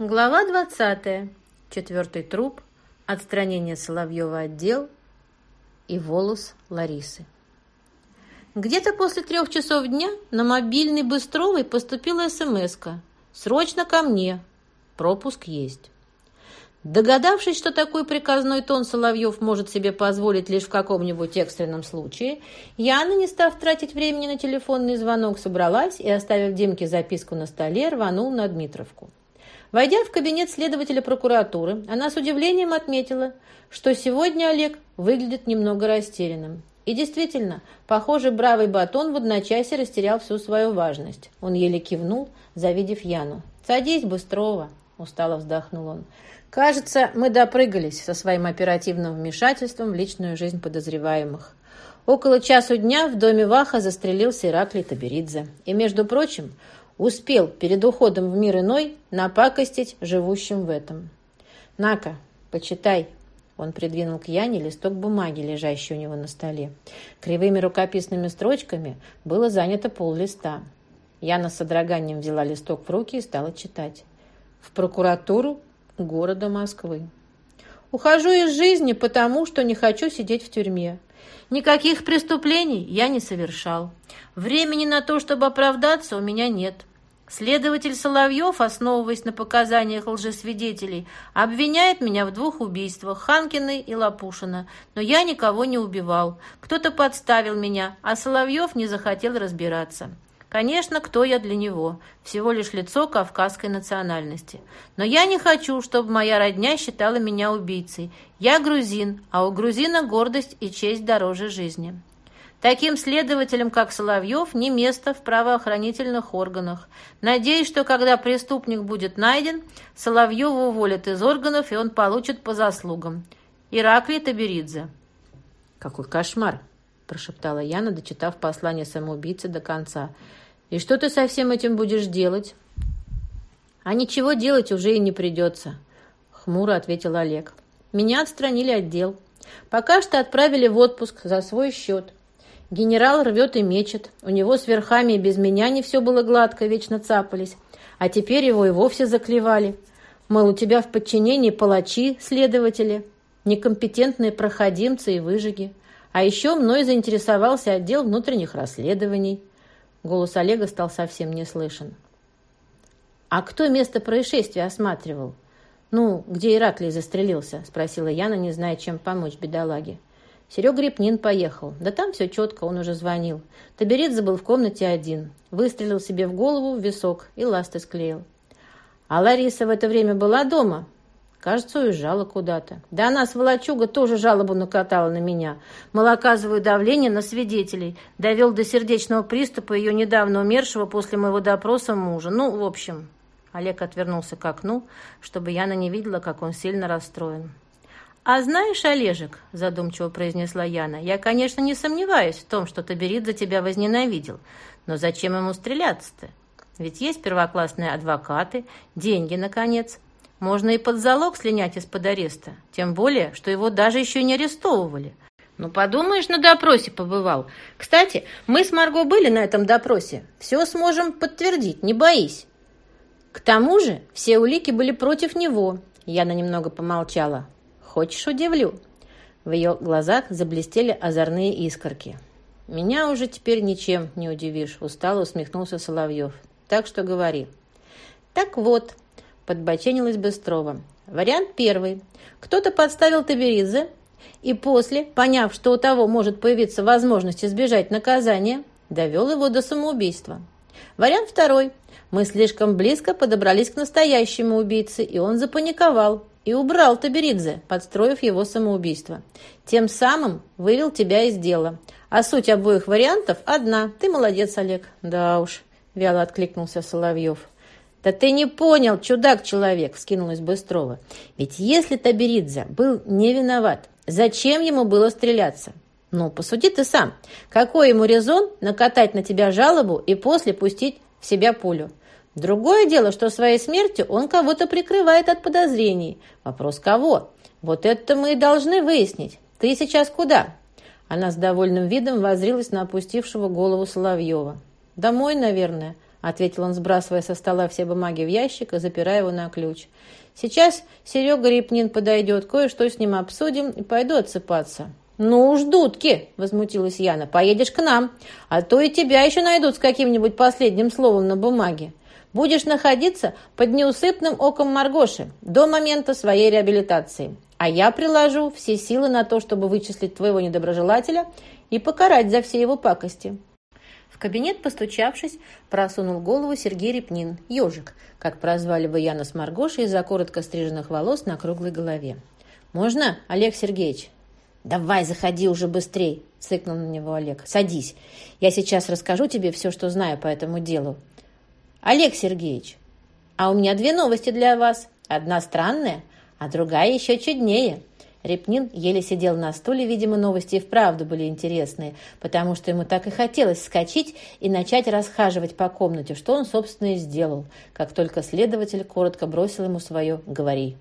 Глава 20. Четвертый труп. Отстранение Соловьева отдел и волос Ларисы. Где-то после трех часов дня на мобильный Быстровой поступила смс -ка. «Срочно ко мне. Пропуск есть». Догадавшись, что такой приказной тон Соловьев может себе позволить лишь в каком-нибудь экстренном случае, Яна, не став тратить времени на телефонный звонок, собралась и, оставив Димке записку на столе, рванул на Дмитровку. Войдя в кабинет следователя прокуратуры, она с удивлением отметила, что сегодня Олег выглядит немного растерянным. И действительно, похоже, бравый батон в одночасье растерял всю свою важность. Он еле кивнул, завидев Яну. «Садись, Быстрова!» – устало вздохнул он. Кажется, мы допрыгались со своим оперативным вмешательством в личную жизнь подозреваемых. Около часу дня в доме Ваха застрелился Ираклий Таберидзе. И, между прочим, успел перед уходом в мир иной напакостить живущим в этом. «На-ка, почитай». Он придвинул к Яне листок бумаги, лежащий у него на столе. Кривыми рукописными строчками было занято пол листа. Яна с содроганием взяла листок в руки и стала читать. В прокуратуру города Москвы. Ухожу из жизни, потому что не хочу сидеть в тюрьме. Никаких преступлений я не совершал. Времени на то, чтобы оправдаться, у меня нет. Следователь Соловьев, основываясь на показаниях лжесвидетелей, обвиняет меня в двух убийствах Ханкиной и Лапушина, но я никого не убивал. Кто-то подставил меня, а Соловьев не захотел разбираться. Конечно, кто я для него? Всего лишь лицо кавказской национальности. Но я не хочу, чтобы моя родня считала меня убийцей. Я грузин, а у грузина гордость и честь дороже жизни. Таким следователям, как Соловьев, не место в правоохранительных органах. Надеюсь, что когда преступник будет найден, Соловьева уволят из органов, и он получит по заслугам. Ираклий Таберидзе. «Какой кошмар!» – прошептала Яна, дочитав послание самоубийцы до конца – «И что ты со всем этим будешь делать?» «А ничего делать уже и не придется», — хмуро ответил Олег. «Меня отстранили отдел. Пока что отправили в отпуск за свой счет. Генерал рвет и мечет. У него с верхами и без меня не все было гладко, вечно цапались. А теперь его и вовсе заклевали. Мол, у тебя в подчинении палачи, следователи, некомпетентные проходимцы и выжиги. А еще мной заинтересовался отдел внутренних расследований. Голос Олега стал совсем не слышен. «А кто место происшествия осматривал?» «Ну, где Ираклий застрелился?» – спросила Яна, не зная, чем помочь бедолаге. Серега Репнин поехал. Да там все четко, он уже звонил. Таберец забыл в комнате один. Выстрелил себе в голову, в висок и ласты склеил. А Лариса в это время была дома? Кажется, уезжала куда-то. Да она, сволочуга, тоже жалобу накатала на меня. Мол, оказываю давление на свидетелей. Довел до сердечного приступа ее недавно умершего после моего допроса мужа. Ну, в общем... Олег отвернулся к окну, чтобы Яна не видела, как он сильно расстроен. «А знаешь, Олежек, — задумчиво произнесла Яна, — я, конечно, не сомневаюсь в том, что Таберид за тебя возненавидел. Но зачем ему стреляться-то? Ведь есть первоклассные адвокаты, деньги, наконец. Можно и под залог слинять из-под ареста. Тем более, что его даже еще не арестовывали. Ну, подумаешь, на допросе побывал. Кстати, мы с Марго были на этом допросе. Все сможем подтвердить, не боись. К тому же, все улики были против него. Яна немного помолчала. Хочешь, удивлю? В ее глазах заблестели озорные искорки. «Меня уже теперь ничем не удивишь», — устало усмехнулся Соловьев. «Так что говори». «Так вот», подбоченилась Быстрова. Вариант первый. Кто-то подставил Таберидзе, и после, поняв, что у того может появиться возможность избежать наказания, довел его до самоубийства. Вариант второй. Мы слишком близко подобрались к настоящему убийце, и он запаниковал и убрал Таберидзе, подстроив его самоубийство. Тем самым вывел тебя из дела. А суть обоих вариантов одна. Ты молодец, Олег. Да уж, вяло откликнулся Соловьев. «Да ты не понял, чудак-человек!» – вскинулась Быстрова. «Ведь если Таберидзе был не виноват, зачем ему было стреляться? Ну, посуди ты сам. Какой ему резон накатать на тебя жалобу и после пустить в себя пулю? Другое дело, что своей смертью он кого-то прикрывает от подозрений. Вопрос кого? Вот это мы и должны выяснить. Ты сейчас куда?» Она с довольным видом возрилась на опустившего голову Соловьева. «Домой, наверное», ответил он, сбрасывая со стола все бумаги в ящик и запирая его на ключ. «Сейчас Серега Репнин подойдет, кое-что с ним обсудим и пойду отсыпаться». «Ну уж, дудки!» – возмутилась Яна. «Поедешь к нам, а то и тебя еще найдут с каким-нибудь последним словом на бумаге. Будешь находиться под неусыпным оком Маргоши до момента своей реабилитации. А я приложу все силы на то, чтобы вычислить твоего недоброжелателя и покарать за все его пакости». В кабинет, постучавшись, просунул голову Сергей Репнин, ежик, как прозвали бы Яна с Маргошей из-за коротко стриженных волос на круглой голове. «Можно, Олег Сергеевич?» «Давай, заходи уже быстрей!» – цыкнул на него Олег. «Садись. Я сейчас расскажу тебе все, что знаю по этому делу. Олег Сергеевич, а у меня две новости для вас. Одна странная, а другая еще чуднее». Репнин еле сидел на стуле, видимо, новости и вправду были интересные, потому что ему так и хотелось вскочить и начать расхаживать по комнате, что он, собственно, и сделал, как только следователь коротко бросил ему свое «говори».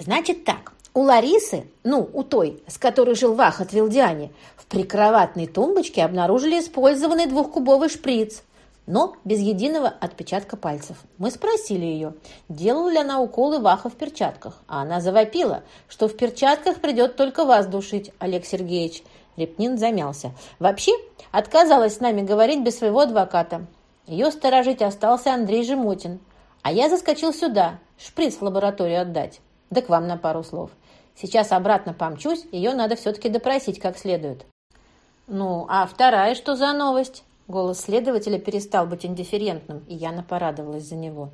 «Значит так, у Ларисы, ну, у той, с которой жил Ваха Твилдиане, в прикроватной тумбочке обнаружили использованный двухкубовый шприц, но без единого отпечатка пальцев. Мы спросили ее, делала ли она уколы Ваха в перчатках, а она завопила, что в перчатках придет только вас душить, Олег Сергеевич. Репнин замялся. Вообще, отказалась с нами говорить без своего адвоката. Ее сторожить остался Андрей Жемотин. А я заскочил сюда, шприц в лабораторию отдать. Да к вам на пару слов. Сейчас обратно помчусь, ее надо все-таки допросить как следует. Ну, а вторая что за новость? Голос следователя перестал быть индифферентным, и Яна порадовалась за него.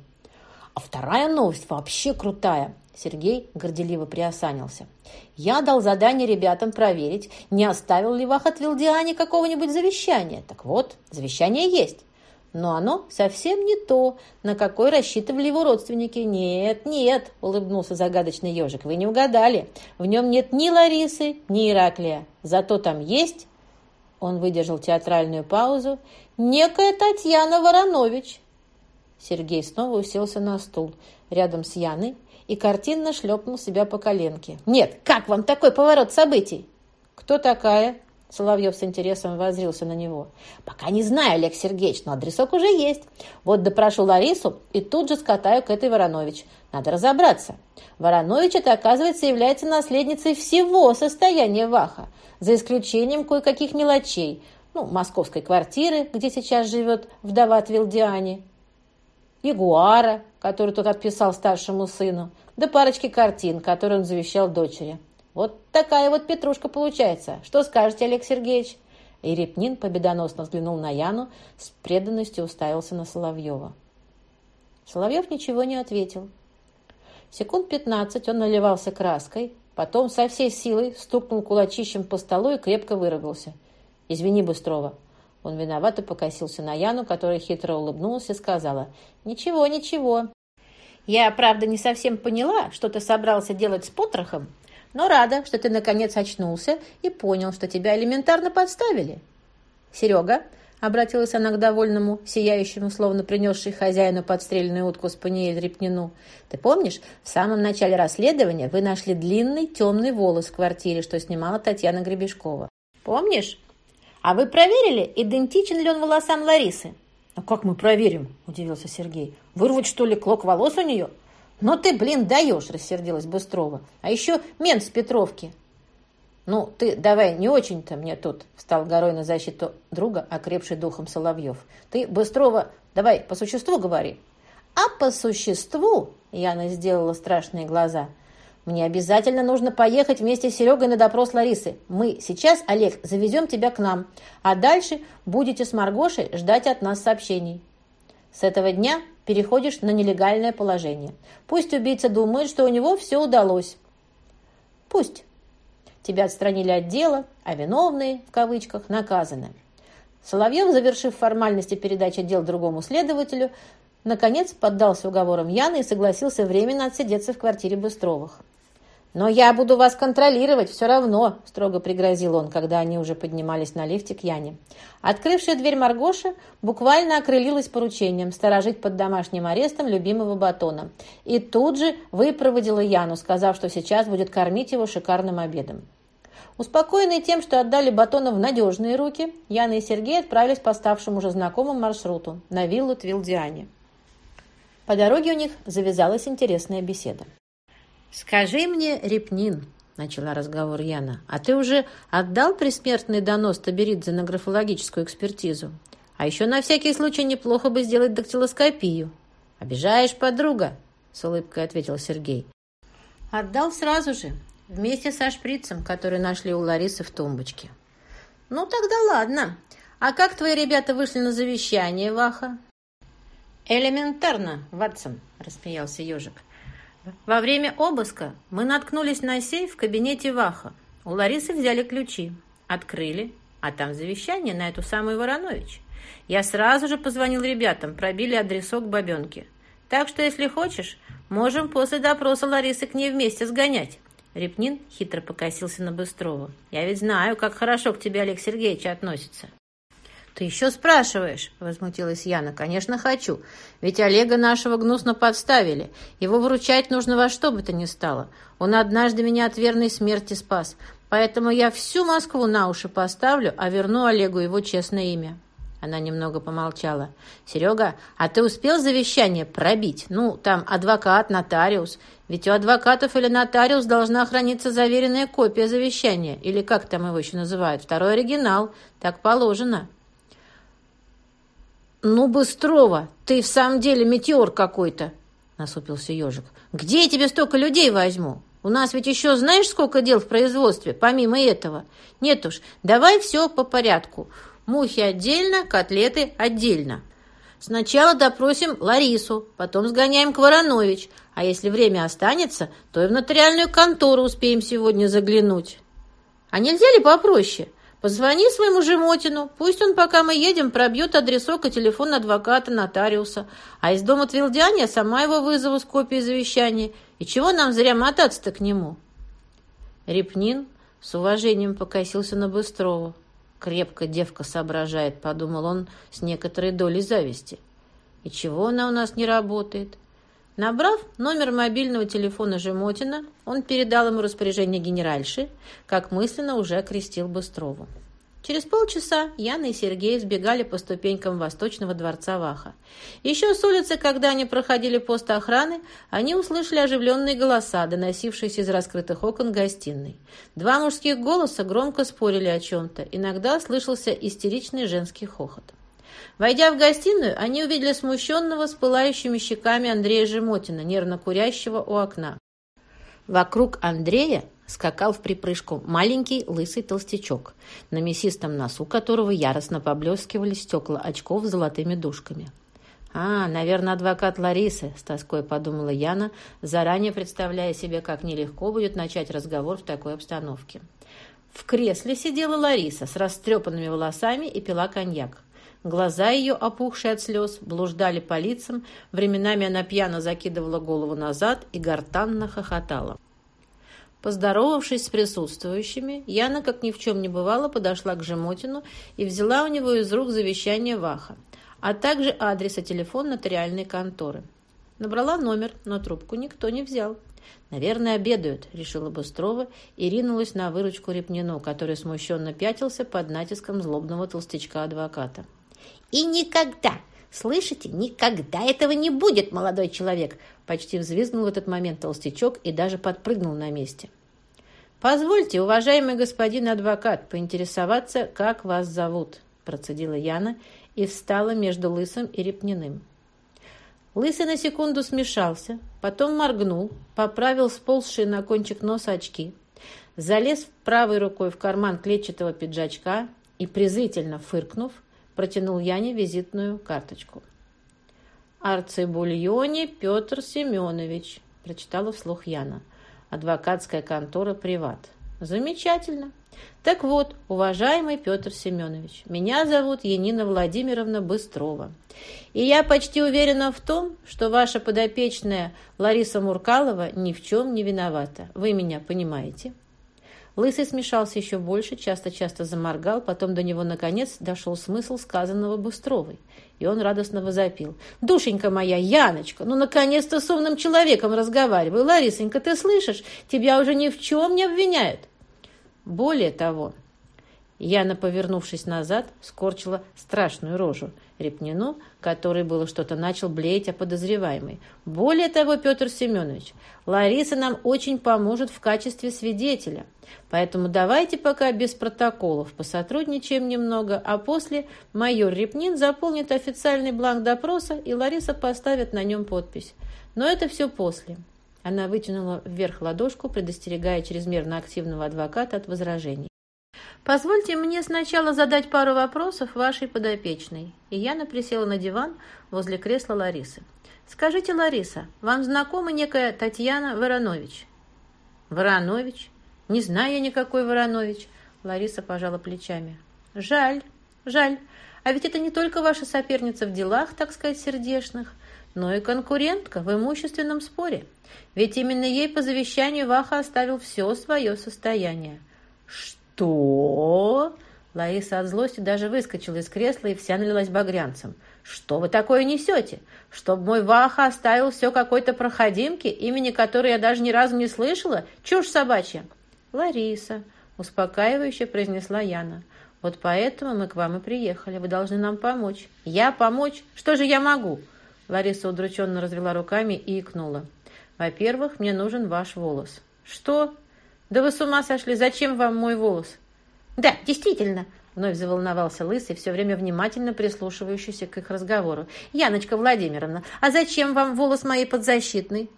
А вторая новость вообще крутая. Сергей горделиво приосанился. «Я дал задание ребятам проверить, не оставил ли Вахат Вилдиане какого-нибудь завещания. Так вот, завещание есть. Но оно совсем не то, на какое рассчитывали его родственники. «Нет, нет», — улыбнулся загадочный ежик, — «вы не угадали. В нем нет ни Ларисы, ни Ираклия. Зато там есть...» Он выдержал театральную паузу. «Некая Татьяна Воронович». Сергей снова уселся на стул рядом с Яной и картинно шлепнул себя по коленке. «Нет, как вам такой поворот событий?» «Кто такая?» Соловьев с интересом воззрился на него. «Пока не знаю, Олег Сергеевич, но адресок уже есть. Вот допрошу Ларису и тут же скатаю к этой Воронович. Надо разобраться. Воронович, это, оказывается, является наследницей всего состояния Ваха, за исключением кое-каких мелочей. Ну, московской квартиры, где сейчас живет вдова Твилдиани, Ягуара, который тот отписал старшему сыну, да парочки картин, которые он завещал дочери. Вот такая вот петрушка получается. Что скажете, Олег Сергеевич?» И Репнин победоносно взглянул на Яну, с преданностью уставился на Соловьева. Соловьев ничего не ответил. Секунд пятнадцать он наливался краской, потом со всей силой стукнул кулачищем по столу и крепко выругался. «Извини, Быстрова». Он виновато покосился на Яну, которая хитро улыбнулась и сказала «Ничего, ничего». «Я, правда, не совсем поняла, что ты собрался делать с потрохом, но рада, что ты наконец очнулся и понял, что тебя элементарно подставили. Серега, обратилась она к довольному, сияющему, словно принесшей хозяину подстрельную утку спаниель Репнину. «Ты помнишь, в самом начале расследования вы нашли длинный темный волос в квартире, что снимала Татьяна Гребешкова? Помнишь? А вы проверили, идентичен ли он волосам Ларисы?» «А как мы проверим?» – удивился Сергей. «Вырвать, что ли, клок волос у нее?» «Ну ты, блин, даешь!» – рассердилась Быстрова. «А еще мент с Петровки!» «Ну, ты давай не очень-то мне тут», – встал горой на защиту друга, окрепший духом Соловьев. «Ты, Быстрова, давай по существу говори». «А по существу?» – Яна сделала страшные глаза. «Мне обязательно нужно поехать вместе с Серегой на допрос Ларисы. Мы сейчас, Олег, завезем тебя к нам, а дальше будете с Маргошей ждать от нас сообщений. С этого дня переходишь на нелегальное положение. Пусть убийца думает, что у него все удалось. Пусть. Тебя отстранили от дела, а виновные, в кавычках, наказаны. Соловьев, завершив формальности передачи дел другому следователю, наконец поддался уговорам Яны и согласился временно отсидеться в квартире Быстровых. «Но я буду вас контролировать все равно», – строго пригрозил он, когда они уже поднимались на лифте к Яне. Открывшая дверь Маргоша буквально окрылилась поручением сторожить под домашним арестом любимого батона. И тут же выпроводила Яну, сказав, что сейчас будет кормить его шикарным обедом. Успокоенные тем, что отдали Батона в надежные руки, Яна и Сергей отправились по ставшему уже знакомому маршруту на виллу Твилдиане. По дороге у них завязалась интересная беседа. «Скажи мне, Репнин», — начала разговор Яна, «а ты уже отдал присмертный донос Таберидзе на графологическую экспертизу? А еще на всякий случай неплохо бы сделать дактилоскопию». «Обижаешь, подруга», — с улыбкой ответил Сергей. «Отдал сразу же, Вместе со шприцем, который нашли у Ларисы в тумбочке. Ну, тогда ладно. А как твои ребята вышли на завещание, Ваха? Элементарно, Ватсон, рассмеялся ежик. Во время обыска мы наткнулись на сейф в кабинете Ваха. У Ларисы взяли ключи, открыли, а там завещание на эту самую Воронович. Я сразу же позвонил ребятам, пробили адресок бабенки. Так что, если хочешь, можем после допроса Ларисы к ней вместе сгонять. Репнин хитро покосился на Быстрова. «Я ведь знаю, как хорошо к тебе Олег Сергеевич относится». «Ты еще спрашиваешь?» – возмутилась Яна. «Конечно, хочу. Ведь Олега нашего гнусно подставили. Его выручать нужно во что бы то ни стало. Он однажды меня от верной смерти спас. Поэтому я всю Москву на уши поставлю, а верну Олегу его честное имя». Она немного помолчала. «Серега, а ты успел завещание пробить? Ну, там адвокат, нотариус. Ведь у адвокатов или нотариус должна храниться заверенная копия завещания. Или как там его еще называют? Второй оригинал. Так положено». «Ну, Быстрова, ты в самом деле метеор какой-то!» насупился ежик. «Где я тебе столько людей возьму? У нас ведь еще знаешь, сколько дел в производстве, помимо этого? Нет уж, давай все по порядку. Мухи отдельно, котлеты отдельно. Сначала допросим Ларису, потом сгоняем к Воронович, а если время останется, то и в нотариальную контору успеем сегодня заглянуть. А нельзя ли попроще? Позвони своему Жемотину, пусть он, пока мы едем, пробьет адресок и телефон адвоката, нотариуса, а из дома Твилдян я сама его вызову с копией завещания. И чего нам зря мотаться-то к нему?» Репнин с уважением покосился на Быстрова. Крепко девка соображает, подумал он с некоторой долей зависти. И чего она у нас не работает? Набрав номер мобильного телефона Жемотина, он передал ему распоряжение генеральши, как мысленно уже окрестил Быстрову. Через полчаса Яна и Сергей сбегали по ступенькам Восточного дворца Ваха. Еще с улицы, когда они проходили пост охраны, они услышали оживленные голоса, доносившиеся из раскрытых окон гостиной. Два мужских голоса громко спорили о чем-то. Иногда слышался истеричный женский хохот. Войдя в гостиную, они увидели смущенного с пылающими щеками Андрея Жемотина, нервно курящего у окна. Вокруг Андрея скакал в припрыжку маленький лысый толстячок, на мясистом носу которого яростно поблескивали стекла очков с золотыми дужками. «А, наверное, адвокат Ларисы», — с тоской подумала Яна, заранее представляя себе, как нелегко будет начать разговор в такой обстановке. В кресле сидела Лариса с растрепанными волосами и пила коньяк. Глаза ее, опухшие от слез, блуждали по лицам, временами она пьяно закидывала голову назад и гортанно хохотала. Поздоровавшись с присутствующими, Яна, как ни в чем не бывало, подошла к Жемотину и взяла у него из рук завещание Ваха, а также адрес и телефон нотариальной конторы. Набрала номер, но трубку никто не взял. «Наверное, обедают», — решила Быстрова и ринулась на выручку Репнину, который смущенно пятился под натиском злобного толстячка-адвоката. «И никогда, слышите, никогда этого не будет, молодой человек!» Почти взвизгнул в этот момент толстячок и даже подпрыгнул на месте. «Позвольте, уважаемый господин адвокат, поинтересоваться, как вас зовут?» процедила Яна и встала между Лысым и Репниным. Лысый на секунду смешался, потом моргнул, поправил сползшие на кончик носа очки, залез правой рукой в карман клетчатого пиджачка и, презрительно фыркнув, протянул Яне визитную карточку. «Арцибульоне Петр Семенович», – прочитала вслух Яна – адвокатская контора «Приват». Замечательно. Так вот, уважаемый Петр Семенович, меня зовут Янина Владимировна Быстрова. И я почти уверена в том, что ваша подопечная Лариса Муркалова ни в чем не виновата. Вы меня понимаете? Лысый смешался еще больше, часто-часто заморгал, потом до него, наконец, дошел смысл сказанного Быстровой. И он радостно возопил. «Душенька моя, Яночка, ну, наконец-то с умным человеком разговариваю. Ларисонька, ты слышишь? Тебя уже ни в чем не обвиняют». Более того, Яна, повернувшись назад, скорчила страшную рожу Репнину, который было что-то начал блеять о подозреваемой. «Более того, Петр Семенович, Лариса нам очень поможет в качестве свидетеля. Поэтому давайте пока без протоколов посотрудничаем немного, а после майор Репнин заполнит официальный бланк допроса, и Лариса поставит на нем подпись. Но это все после». Она вытянула вверх ладошку, предостерегая чрезмерно активного адвоката от возражений. «Позвольте мне сначала задать пару вопросов вашей подопечной». И Яна присела на диван возле кресла Ларисы. «Скажите, Лариса, вам знакома некая Татьяна Воронович?» «Воронович? Не знаю я никакой Воронович». Лариса пожала плечами. «Жаль, жаль. А ведь это не только ваша соперница в делах, так сказать, сердечных, но и конкурентка в имущественном споре. Ведь именно ей по завещанию Ваха оставил все свое состояние». «Что?» «Что?» Лариса от злости даже выскочила из кресла и вся налилась багрянцем. «Что вы такое несете? Чтоб мой Ваха оставил все какой-то проходимке, имени которой я даже ни разу не слышала? Чушь собачья!» «Лариса», — успокаивающе произнесла Яна. «Вот поэтому мы к вам и приехали. Вы должны нам помочь». «Я помочь? Что же я могу?» Лариса удрученно развела руками и икнула. «Во-первых, мне нужен ваш волос». «Что?» «Да вы с ума сошли! Зачем вам мой волос?» «Да, действительно!» Вновь заволновался Лысый, все время внимательно прислушивающийся к их разговору. «Яночка Владимировна, а зачем вам волос моей подзащитный?»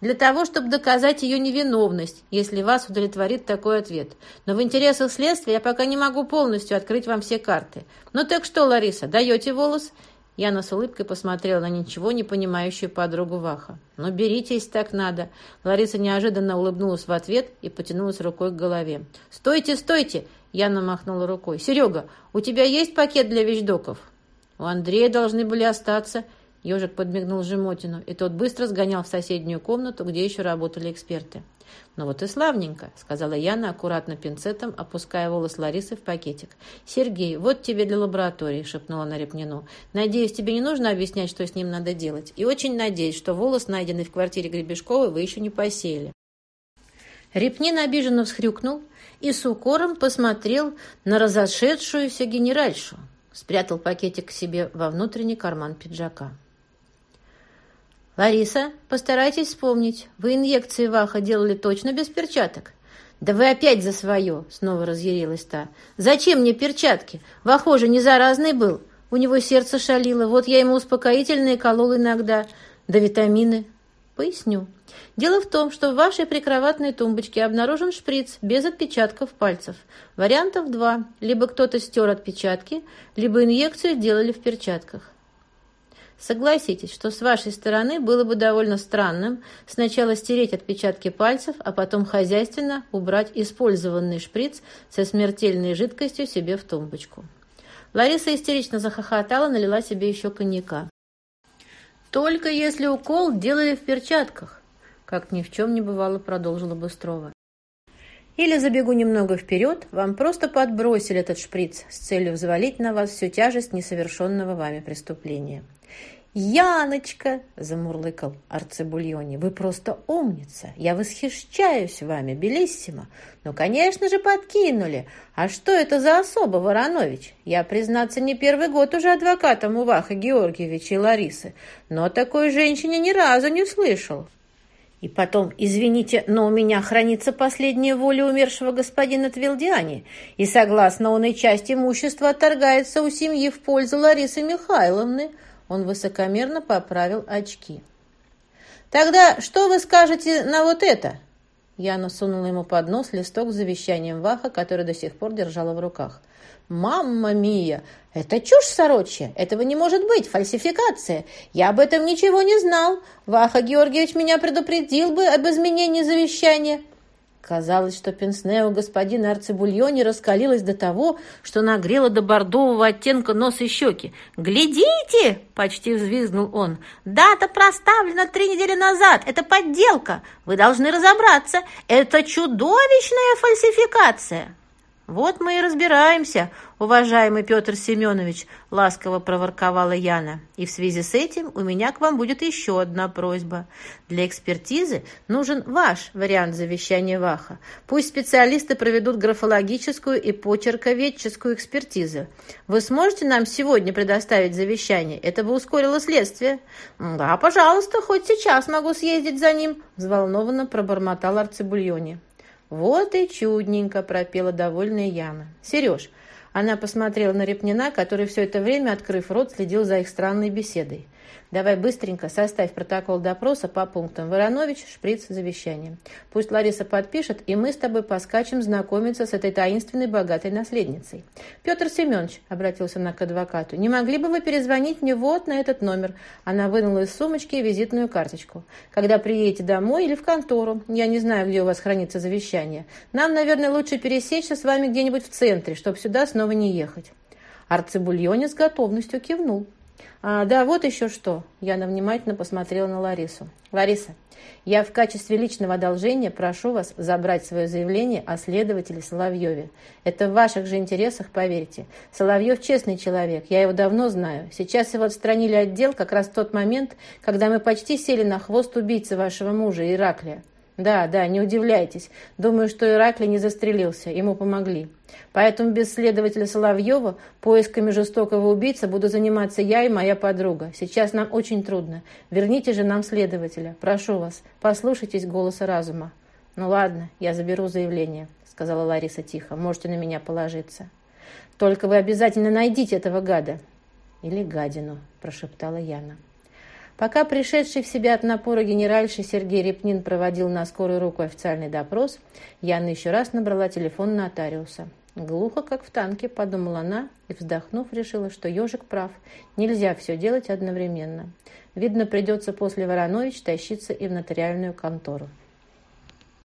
«Для того, чтобы доказать ее невиновность, если вас удовлетворит такой ответ. Но в интересах следствия я пока не могу полностью открыть вам все карты. Ну так что, Лариса, даете волос?» Яна с улыбкой посмотрела на ничего не понимающую подругу Ваха. «Ну, беритесь, так надо!» Лариса неожиданно улыбнулась в ответ и потянулась рукой к голове. «Стойте, стойте!» Яна махнула рукой. «Серега, у тебя есть пакет для вещдоков?» «У Андрея должны были остаться», Ежик подмигнул Жемотину, и тот быстро сгонял в соседнюю комнату, где еще работали эксперты. «Ну вот и славненько», — сказала Яна аккуратно пинцетом, опуская волос Ларисы в пакетик. «Сергей, вот тебе для лаборатории», — шепнула на Репнину. «Надеюсь, тебе не нужно объяснять, что с ним надо делать. И очень надеюсь, что волос, найденный в квартире Гребешковой, вы еще не посеяли». Репнин обиженно всхрюкнул и с укором посмотрел на разошедшуюся генеральшу. Спрятал пакетик к себе во внутренний карман пиджака. «Лариса, постарайтесь вспомнить. Вы инъекции Ваха делали точно без перчаток?» «Да вы опять за свое!» — снова разъярилась та. «Зачем мне перчатки? Вахо же не заразный был. У него сердце шалило. Вот я ему успокоительные колол иногда. Да витамины». Поясню. Дело в том, что в вашей прикроватной тумбочке обнаружен шприц без отпечатков пальцев. Вариантов два. Либо кто-то стер отпечатки, либо инъекцию сделали в перчатках. Согласитесь, что с вашей стороны было бы довольно странным сначала стереть отпечатки пальцев, а потом хозяйственно убрать использованный шприц со смертельной жидкостью себе в тумбочку. Лариса истерично захохотала, налила себе еще коньяка. «Только если укол делали в перчатках», как ни в чем не бывало, продолжила Быстрова. Или забегу немного вперед, вам просто подбросили этот шприц с целью взвалить на вас всю тяжесть несовершенного вами преступления. «Яночка!» – замурлыкал Арцебульони. «Вы просто умница! Я восхищаюсь вами, Белиссимо! Ну, конечно же, подкинули! А что это за особа, Воронович? Я, признаться, не первый год уже адвокатом у Ваха Георгиевича и Ларисы, но такой женщине ни разу не слышал!» И потом, извините, но у меня хранится последняя воля умершего господина Твилдиани, и, согласно оной части имущества, отторгается у семьи в пользу Ларисы Михайловны – он высокомерно поправил очки. «Тогда что вы скажете на вот это?» Яна сунула ему под нос листок с завещанием Ваха, который до сих пор держала в руках. «Мамма мия! Это чушь сорочья! Этого не может быть! Фальсификация! Я об этом ничего не знал! Ваха Георгиевич меня предупредил бы об изменении завещания!» Казалось, что пенсне у господина Арцебульони раскалилась до того, что нагрела до бордового оттенка нос и щеки. «Глядите!» — почти взвизгнул он. «Дата проставлена три недели назад. Это подделка. Вы должны разобраться. Это чудовищная фальсификация!» «Вот мы и разбираемся, уважаемый Петр Семенович», — ласково проворковала Яна. «И в связи с этим у меня к вам будет еще одна просьба. Для экспертизы нужен ваш вариант завещания Ваха. Пусть специалисты проведут графологическую и почерковедческую экспертизу. Вы сможете нам сегодня предоставить завещание? Это бы ускорило следствие». «Да, пожалуйста, хоть сейчас могу съездить за ним», — взволнованно пробормотал Арцебульоне. «Вот и чудненько!» – пропела довольная Яна. «Сереж!» Она посмотрела на Репнина, который все это время, открыв рот, следил за их странной беседой. Давай быстренько составь протокол допроса по пунктам. Воронович, шприц, завещание. Пусть Лариса подпишет, и мы с тобой поскачем знакомиться с этой таинственной богатой наследницей. Петр Семенович, обратился она к адвокату, не могли бы вы перезвонить мне вот на этот номер? Она вынула из сумочки визитную карточку. Когда приедете домой или в контору, я не знаю, где у вас хранится завещание. Нам, наверное, лучше пересечься с вами где-нибудь в центре, чтобы сюда снова не ехать. Арцебульоне с готовностью кивнул. А, да, вот еще что. Яна внимательно посмотрела на Ларису. Лариса, я в качестве личного одолжения прошу вас забрать свое заявление о следователе Соловьеве. Это в ваших же интересах, поверьте. Соловьев честный человек, я его давно знаю. Сейчас его отстранили отдел как раз в тот момент, когда мы почти сели на хвост убийцы вашего мужа, Ираклия. Да, да, не удивляйтесь. Думаю, что Ираклий не застрелился, ему помогли. Поэтому без следователя Соловьева поисками жестокого убийцы буду заниматься я и моя подруга. Сейчас нам очень трудно. Верните же нам следователя. Прошу вас, послушайтесь голоса разума. Ну ладно, я заберу заявление, сказала Лариса тихо. Можете на меня положиться. Только вы обязательно найдите этого гада. Или гадину, прошептала Яна. Пока пришедший в себя от напора генеральший Сергей Репнин проводил на скорую руку официальный допрос, Яна еще раз набрала телефон нотариуса. Глухо, как в танке, подумала она и, вздохнув, решила, что ежик прав. Нельзя все делать одновременно. Видно, придется после Воронович тащиться и в нотариальную контору.